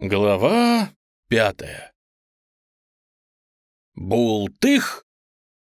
Глава пятая. Бултых!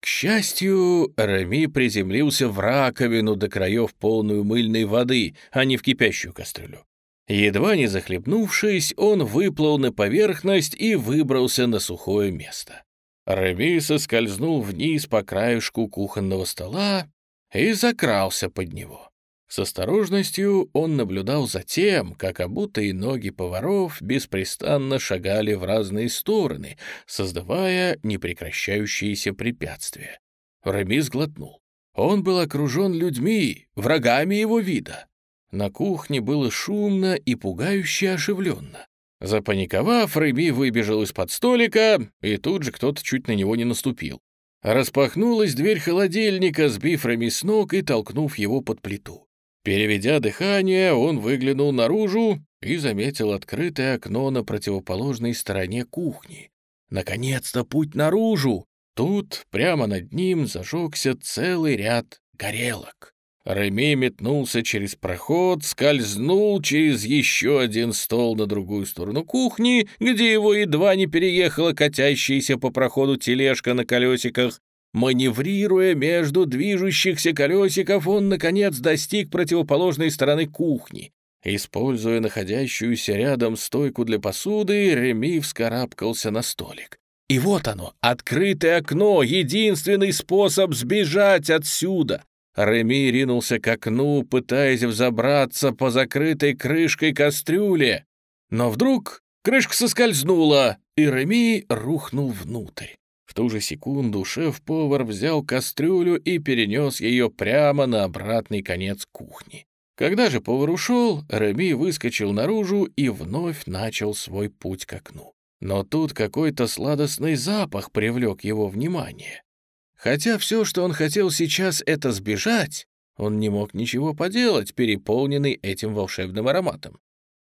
К счастью, Рами приземлился в раковину до краев полную мыльной воды, а не в кипящую кастрюлю. Едва не захлебнувшись, он выплыл на поверхность и выбрался на сухое место. Рами соскользнул вниз по краешку кухонного стола и закрался под него. С осторожностью он наблюдал за тем, как обутые ноги поваров беспрестанно шагали в разные стороны, создавая непрекращающиеся препятствия. Реми сглотнул. Он был окружен людьми, врагами его вида. На кухне было шумно и пугающе оживленно. Запаниковав, Реми выбежал из-под столика, и тут же кто-то чуть на него не наступил. Распахнулась дверь холодильника, сбив Реми с ног и толкнув его под плиту. Переведя дыхание, он выглянул наружу и заметил открытое окно на противоположной стороне кухни. Наконец-то путь наружу! Тут прямо над ним зажегся целый ряд горелок. Реми метнулся через проход, скользнул через еще один стол на другую сторону кухни, где его едва не переехала катящаяся по проходу тележка на колесиках, Маневрируя между движущихся колесиков, он, наконец, достиг противоположной стороны кухни. Используя находящуюся рядом стойку для посуды, Реми вскарабкался на столик. И вот оно, открытое окно, единственный способ сбежать отсюда. Реми ринулся к окну, пытаясь взобраться по закрытой крышкой кастрюле. Но вдруг крышка соскользнула, и Реми рухнул внутрь ту же секунду шеф-повар взял кастрюлю и перенес ее прямо на обратный конец кухни. Когда же повар ушел, Реми выскочил наружу и вновь начал свой путь к окну. Но тут какой-то сладостный запах привлек его внимание. Хотя все, что он хотел сейчас, это сбежать, он не мог ничего поделать, переполненный этим волшебным ароматом.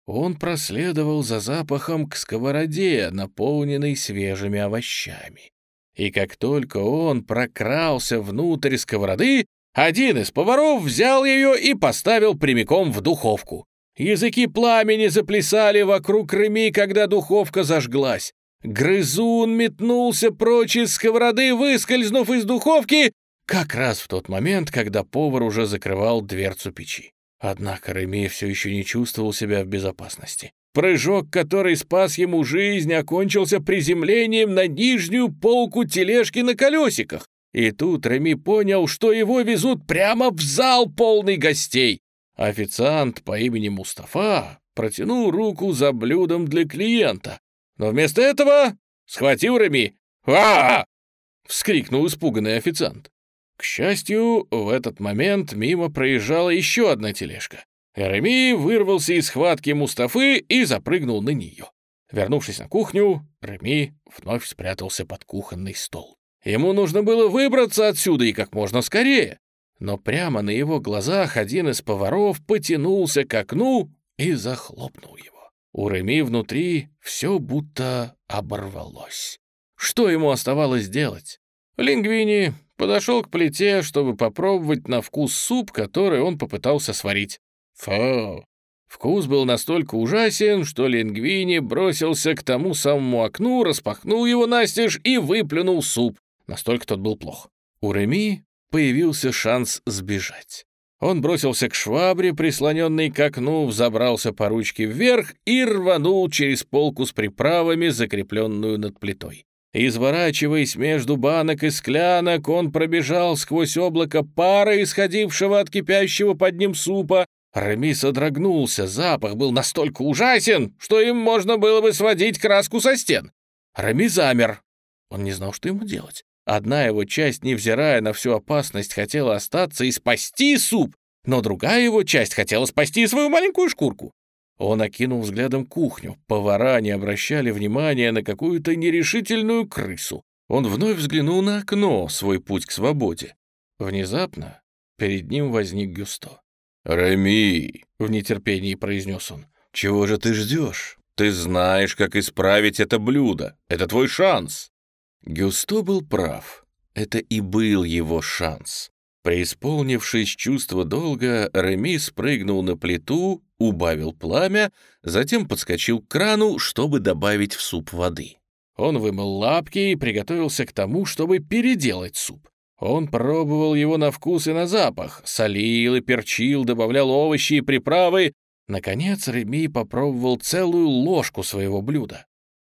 Он проследовал за запахом к сковороде, наполненной свежими овощами. И как только он прокрался внутрь сковороды, один из поваров взял ее и поставил прямиком в духовку. Языки пламени заплясали вокруг Реми, когда духовка зажглась. Грызун метнулся прочь из сковороды, выскользнув из духовки, как раз в тот момент, когда повар уже закрывал дверцу печи. Однако Реми все еще не чувствовал себя в безопасности. Прыжок, который спас ему жизнь, окончился приземлением на нижнюю полку тележки на колесиках. И тут Реми понял, что его везут прямо в зал полный гостей. Официант по имени Мустафа протянул руку за блюдом для клиента. Но вместо этого схватил Реми. а, вскрикнул испуганный официант. К счастью, в этот момент мимо проезжала еще одна тележка. Реми вырвался из схватки Мустафы и запрыгнул на нее. Вернувшись на кухню, Реми вновь спрятался под кухонный стол. Ему нужно было выбраться отсюда и как можно скорее. Но прямо на его глазах один из поваров потянулся к окну и захлопнул его. У Реми внутри все будто оборвалось. Что ему оставалось делать? Лингвини подошел к плите, чтобы попробовать на вкус суп, который он попытался сварить. Фу! Вкус был настолько ужасен, что Лингвини бросился к тому самому окну, распахнул его настежь и выплюнул суп. Настолько тот был плох. У Реми появился шанс сбежать. Он бросился к швабре, прислоненной к окну, взобрался по ручке вверх и рванул через полку с приправами, закрепленную над плитой. Изворачиваясь между банок и склянок, он пробежал сквозь облако пара, исходившего от кипящего под ним супа, Рами содрогнулся, запах был настолько ужасен, что им можно было бы сводить краску со стен. Рами замер. Он не знал, что ему делать. Одна его часть, невзирая на всю опасность, хотела остаться и спасти суп, но другая его часть хотела спасти свою маленькую шкурку. Он окинул взглядом кухню. Повара не обращали внимания на какую-то нерешительную крысу. Он вновь взглянул на окно, свой путь к свободе. Внезапно перед ним возник Гюсто. «Реми!» — в нетерпении произнес он. «Чего же ты ждешь? Ты знаешь, как исправить это блюдо. Это твой шанс!» Гюсто был прав. Это и был его шанс. Преисполнившись чувства долга, Реми спрыгнул на плиту, убавил пламя, затем подскочил к крану, чтобы добавить в суп воды. Он вымыл лапки и приготовился к тому, чтобы переделать суп. Он пробовал его на вкус и на запах, солил и перчил, добавлял овощи и приправы. Наконец Реми попробовал целую ложку своего блюда.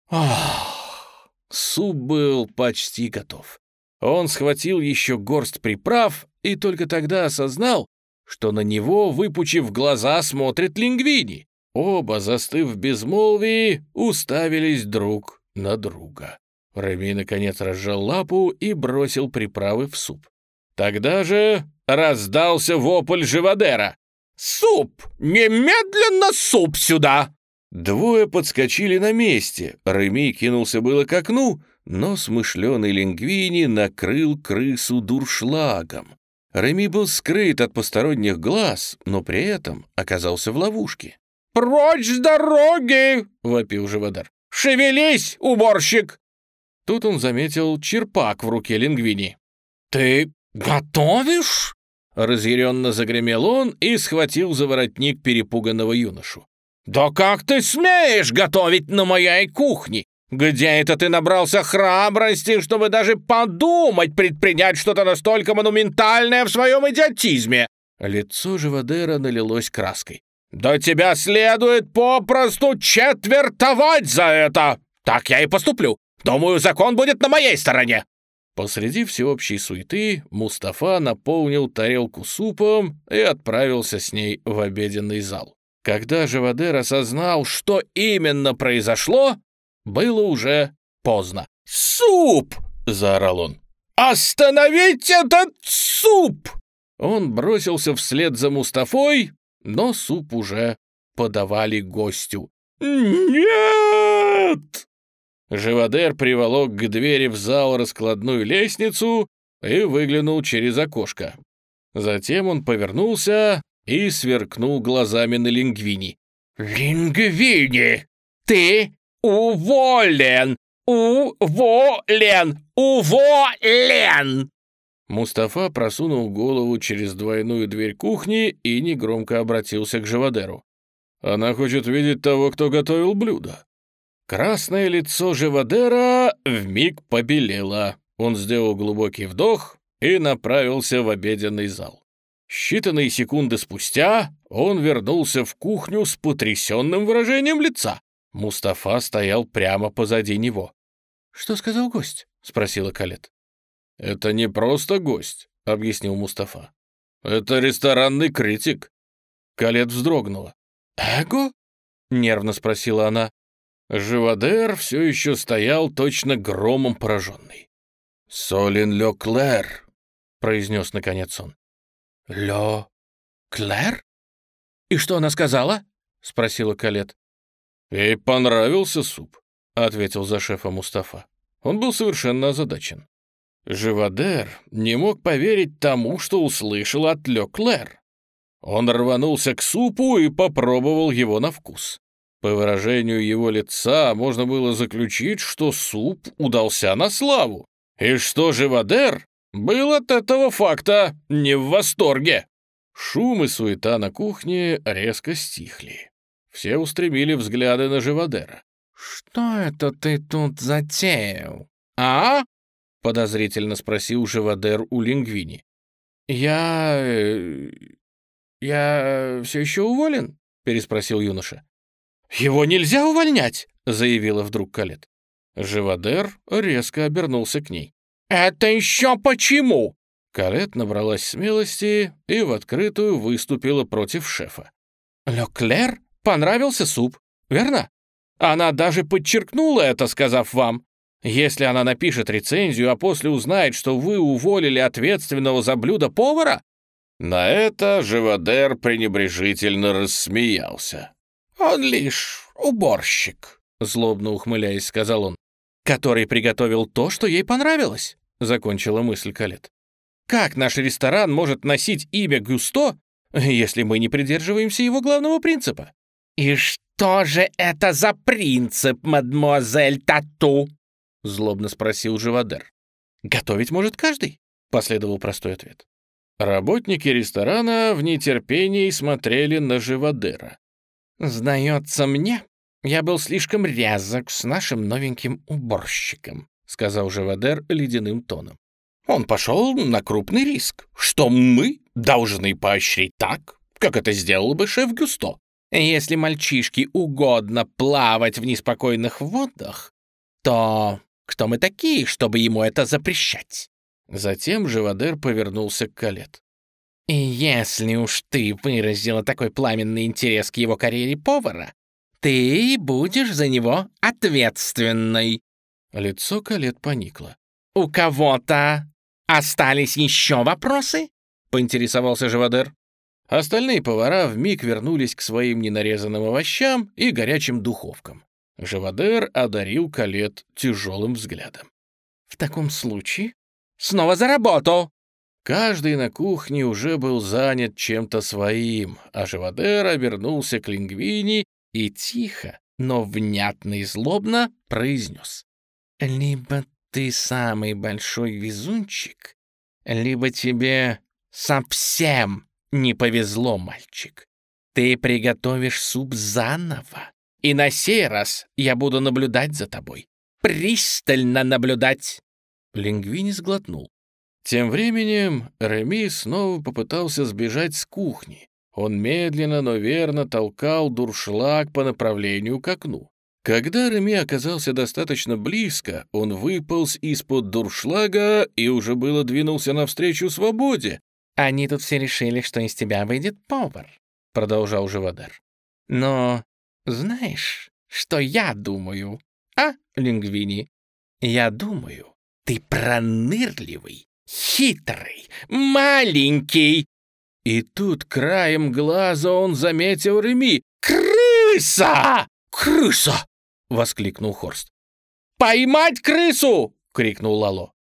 Ах! Суп был почти готов. Он схватил еще горсть приправ и только тогда осознал, что на него, выпучив глаза, смотрит лингвини. Оба, застыв в безмолвии, уставились друг на друга. Реми, наконец, разжал лапу и бросил приправы в суп. Тогда же раздался вопль живодера. «Суп! Немедленно суп сюда!» Двое подскочили на месте. Реми кинулся было к окну, но смышленый лингвини накрыл крысу дуршлагом. Реми был скрыт от посторонних глаз, но при этом оказался в ловушке. «Прочь с дороги!» — вопил живодар. «Шевелись, уборщик!» Тут он заметил черпак в руке лингвини. «Ты готовишь?» Разъяренно загремел он и схватил за воротник перепуганного юношу. «Да как ты смеешь готовить на моей кухне? Где это ты набрался храбрости, чтобы даже подумать предпринять что-то настолько монументальное в своем идиотизме?» Лицо Живодера налилось краской. «Да тебя следует попросту четвертовать за это! Так я и поступлю. Думаю, закон будет на моей стороне!» Посреди всеобщей суеты Мустафа наполнил тарелку супом и отправился с ней в обеденный зал. Когда Живодер осознал, что именно произошло, было уже поздно. «Суп!» — заорал он. «Остановить этот суп!» Он бросился вслед за Мустафой, но суп уже подавали гостю. «Нет!» Живодер приволок к двери в зал раскладную лестницу и выглянул через окошко. Затем он повернулся и сверкнул глазами на Лингвини. «Лингвини, ты уволен! Уволен! Уволен!» Мустафа просунул голову через двойную дверь кухни и негромко обратился к Живодеру. «Она хочет видеть того, кто готовил блюдо». Красное лицо Живодера вмиг побелело. Он сделал глубокий вдох и направился в обеденный зал. Считанные секунды спустя он вернулся в кухню с потрясенным выражением лица. Мустафа стоял прямо позади него. «Что сказал гость?» — спросила Калет. «Это не просто гость», — объяснил Мустафа. «Это ресторанный критик». Калет вздрогнула. «Эго?» — нервно спросила она. Живодер все еще стоял точно громом пораженный. «Солин Ле Клэр», — произнес наконец он. «Ле Клэр? И что она сказала?» — спросила Калет. «Ей понравился суп», — ответил за шефа Мустафа. Он был совершенно озадачен. Живодер не мог поверить тому, что услышал от Ле Клэр. Он рванулся к супу и попробовал его на вкус. По выражению его лица можно было заключить, что суп удался на славу, и что Живодер был от этого факта не в восторге. Шум и суета на кухне резко стихли. Все устремили взгляды на Живодера. «Что это ты тут затеял, а?» — подозрительно спросил Живодер у Лингвини. «Я... Э, я все еще уволен?» — переспросил юноша. «Его нельзя увольнять!» — заявила вдруг Калет. Живодер резко обернулся к ней. «Это еще почему?» Калет набралась смелости и в открытую выступила против шефа. «Леклер понравился суп, верно? Она даже подчеркнула это, сказав вам. Если она напишет рецензию, а после узнает, что вы уволили ответственного за блюдо повара...» На это Живодер пренебрежительно рассмеялся. «Он лишь уборщик», — злобно ухмыляясь, сказал он, «который приготовил то, что ей понравилось», — закончила мысль Калет. «Как наш ресторан может носить имя Густо, если мы не придерживаемся его главного принципа?» «И что же это за принцип, мадемуазель Тату?» — злобно спросил Живодер. «Готовить может каждый», — последовал простой ответ. Работники ресторана в нетерпении смотрели на Живодера. «Сдается мне, я был слишком рязок с нашим новеньким уборщиком», сказал Живодер ледяным тоном. «Он пошел на крупный риск, что мы должны поощрить так, как это сделал бы шеф Гюсто. Если мальчишке угодно плавать в неспокойных водах, то кто мы такие, чтобы ему это запрещать?» Затем Живодер повернулся к Калет. «И если уж ты выразила такой пламенный интерес к его карьере повара, ты будешь за него ответственной». Лицо Калет поникло. «У кого-то остались еще вопросы?» — поинтересовался Живодер. Остальные повара вмиг вернулись к своим ненарезанным овощам и горячим духовкам. Живодер одарил Калет тяжелым взглядом. «В таком случае снова за работу!» Каждый на кухне уже был занят чем-то своим, а Живодер обернулся к Лингвини и тихо, но внятно и злобно произнес. «Либо ты самый большой везунчик, либо тебе совсем не повезло, мальчик. Ты приготовишь суп заново, и на сей раз я буду наблюдать за тобой. Пристально наблюдать!» Лингвини сглотнул. Тем временем Реми снова попытался сбежать с кухни. Он медленно, но верно толкал дуршлаг по направлению к окну. Когда Реми оказался достаточно близко, он выполз из-под дуршлага и уже было двинулся навстречу свободе, «Они тут все решили, что из тебя выйдет повар», — продолжал Живодар. «Но знаешь, что я думаю, а, Лингвини? Я думаю, ты пронырливый, хитрый, маленький». И тут краем глаза он заметил Реми. «Крыса! Крыса!» — воскликнул Хорст. «Поймать крысу!» — крикнул Лало.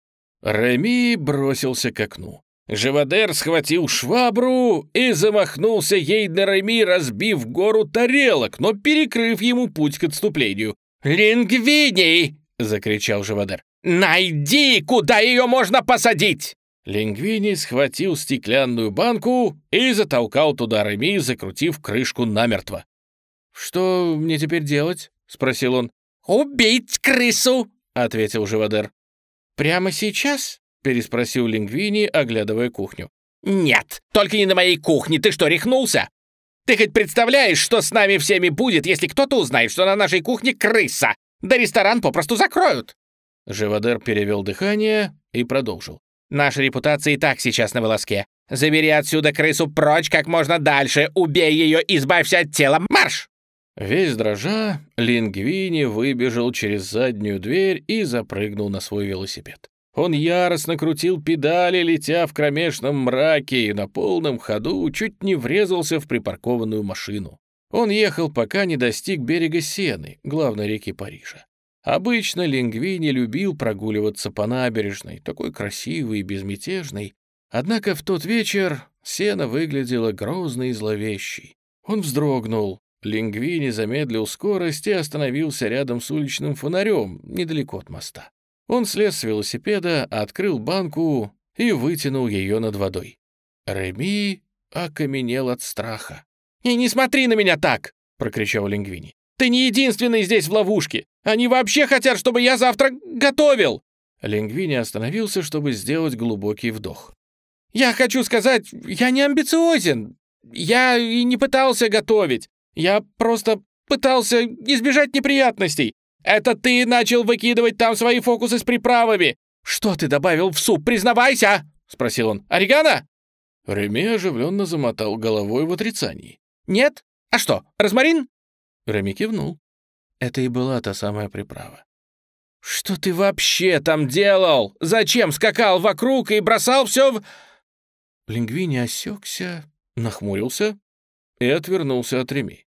Реми бросился к окну. Живодер схватил швабру и замахнулся ей на Реми, разбив гору тарелок, но перекрыв ему путь к отступлению. «Лингвини!» — закричал Живодер. «Найди, куда ее можно посадить!» Лингвини схватил стеклянную банку и затолкал туда Реми, закрутив крышку намертво. «Что мне теперь делать?» — спросил он. «Убить крысу!» — ответил Живодер. «Прямо сейчас?» — переспросил Лингвини, оглядывая кухню. «Нет, только не на моей кухне. Ты что, рехнулся? Ты хоть представляешь, что с нами всеми будет, если кто-то узнает, что на нашей кухне крыса? Да ресторан попросту закроют!» Живодер перевел дыхание и продолжил. «Наша репутация и так сейчас на волоске. Забери отсюда крысу прочь как можно дальше, убей ее, избавься от тела, марш!» Весь дрожа, Лингвини выбежал через заднюю дверь и запрыгнул на свой велосипед. Он яростно крутил педали, летя в кромешном мраке, и на полном ходу чуть не врезался в припаркованную машину. Он ехал, пока не достиг берега Сены, главной реки Парижа. Обычно Лингвини любил прогуливаться по набережной, такой красивый и безмятежный. Однако в тот вечер Сена выглядела грозной и зловещей. Он вздрогнул. Лингвини замедлил скорость и остановился рядом с уличным фонарем, недалеко от моста. Он слез с велосипеда, открыл банку и вытянул ее над водой. Реми окаменел от страха. «И не смотри на меня так!» — прокричал Лингвини. «Ты не единственный здесь в ловушке! Они вообще хотят, чтобы я завтра готовил!» Лингвини остановился, чтобы сделать глубокий вдох. «Я хочу сказать, я не амбициозен. Я и не пытался готовить. Я просто пытался избежать неприятностей. Это ты начал выкидывать там свои фокусы с приправами! Что ты добавил в суп, признавайся!» — спросил он. «Орегано?» Реми оживленно замотал головой в отрицании. «Нет? А что, розмарин?» Реми кивнул. Это и была та самая приправа. «Что ты вообще там делал? Зачем скакал вокруг и бросал все в...» Лингвини осекся, нахмурился и отвернулся от Реми.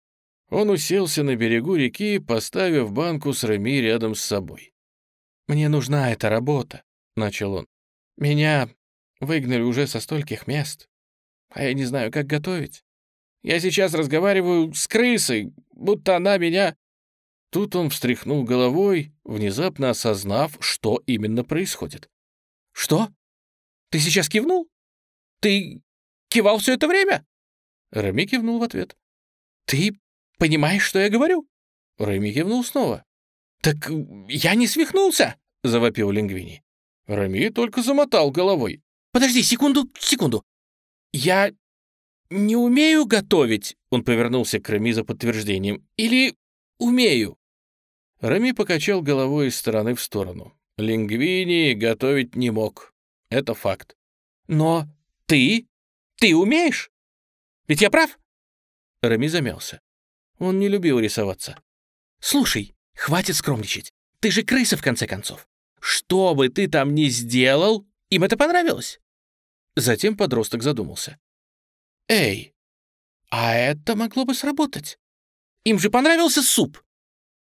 Он уселся на берегу реки, поставив банку с Реми рядом с собой. «Мне нужна эта работа», — начал он. «Меня выгнали уже со стольких мест, а я не знаю, как готовить. Я сейчас разговариваю с крысой, будто она меня...» Тут он встряхнул головой, внезапно осознав, что именно происходит. «Что? Ты сейчас кивнул? Ты кивал все это время?» Рами кивнул в ответ. «Ты понимаешь, что я говорю?» Реми кивнул снова. «Так я не свихнулся!» — завопил Лингвини. Реми только замотал головой. «Подожди, секунду, секунду. Я не умею готовить?» Он повернулся к Реми за подтверждением. «Или умею?» Реми покачал головой из стороны в сторону. Лингвини готовить не мог. Это факт. «Но ты? Ты умеешь? Ведь я прав?» Реми замялся. Он не любил рисоваться. «Слушай, хватит скромничать. Ты же крыса, в конце концов. Что бы ты там ни сделал, им это понравилось». Затем подросток задумался. «Эй, а это могло бы сработать. Им же понравился суп».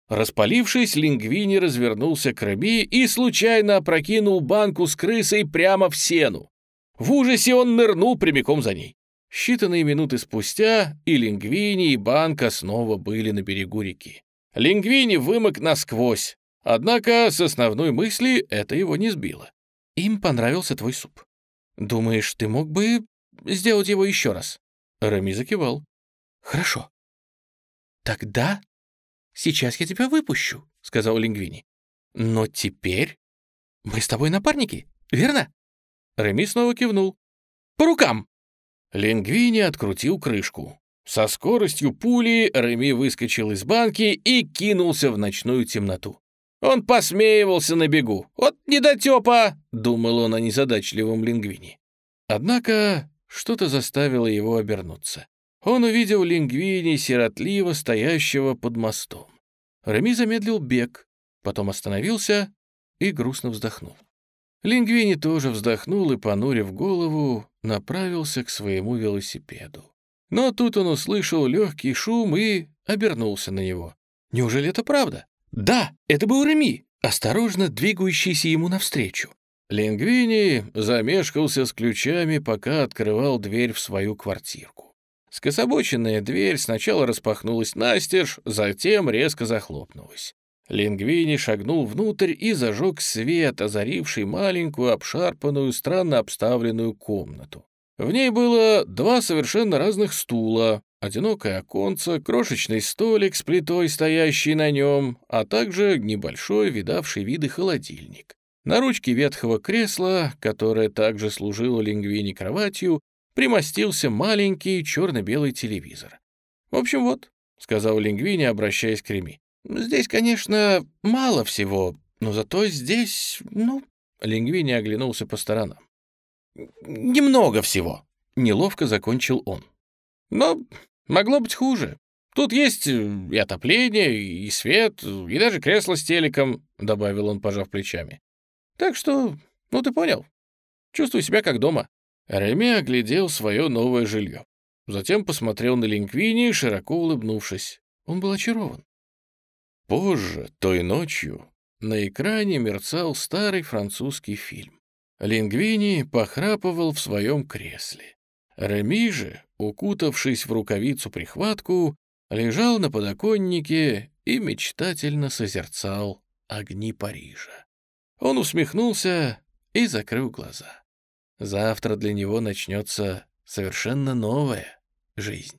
Распалившись, Лингвини развернулся к Реми и случайно опрокинул банку с крысой прямо в сену. В ужасе он нырнул прямиком за ней. Считанные минуты спустя и Лингвини, и банка снова были на берегу реки. Лингвини вымок насквозь, однако с основной мысли это его не сбило. «Им понравился твой суп. Думаешь, ты мог бы сделать его еще раз?» Рами закивал. «Хорошо. Тогда сейчас я тебя выпущу», — сказал Лингвини. «Но теперь мы с тобой напарники, верно?» Реми снова кивнул. «По рукам!» Лингвини открутил крышку. Со скоростью пули Реми выскочил из банки и кинулся в ночную темноту. Он посмеивался на бегу. «Вот недотепа!» — думал он о незадачливом Лингвини. Однако что-то заставило его обернуться. Он увидел Лингвини, сиротливо стоящего под мостом. Реми замедлил бег, потом остановился и грустно вздохнул. Лингвини тоже вздохнул и, понурив голову, направился к своему велосипеду. Но тут он услышал легкий шум и обернулся на него. Неужели это правда? Да, это был Реми, осторожно двигающийся ему навстречу. Лингвини замешкался с ключами, пока открывал дверь в свою квартирку. Скособоченная дверь сначала распахнулась настежь, затем резко захлопнулась. Лингвини шагнул внутрь и зажег свет, озаривший маленькую, обшарпанную, странно обставленную комнату. В ней было два совершенно разных стула, одинокое оконце, крошечный столик с плитой, стоящий на нем, а также небольшой, видавший виды холодильник. На ручке ветхого кресла, которое также служило Лингвини кроватью, примостился маленький черно-белый телевизор. «В общем, вот», — сказал Лингвини, обращаясь к Реми. Здесь, конечно, мало всего, но зато здесь, ну...» Лингвини оглянулся по сторонам. «Немного всего», — неловко закончил он. «Но могло быть хуже. Тут есть и отопление, и свет, и даже кресло с телеком», — добавил он, пожав плечами. «Так что, ну ты понял, чувствую себя как дома». Реми оглядел свое новое жилье. Затем посмотрел на Лингвини, широко улыбнувшись. Он был очарован. Позже, той ночью, на экране мерцал старый французский фильм. Лингвини похрапывал в своем кресле. Реми же, укутавшись в рукавицу-прихватку, лежал на подоконнике и мечтательно созерцал огни Парижа. Он усмехнулся и закрыл глаза. Завтра для него начнется совершенно новая жизнь.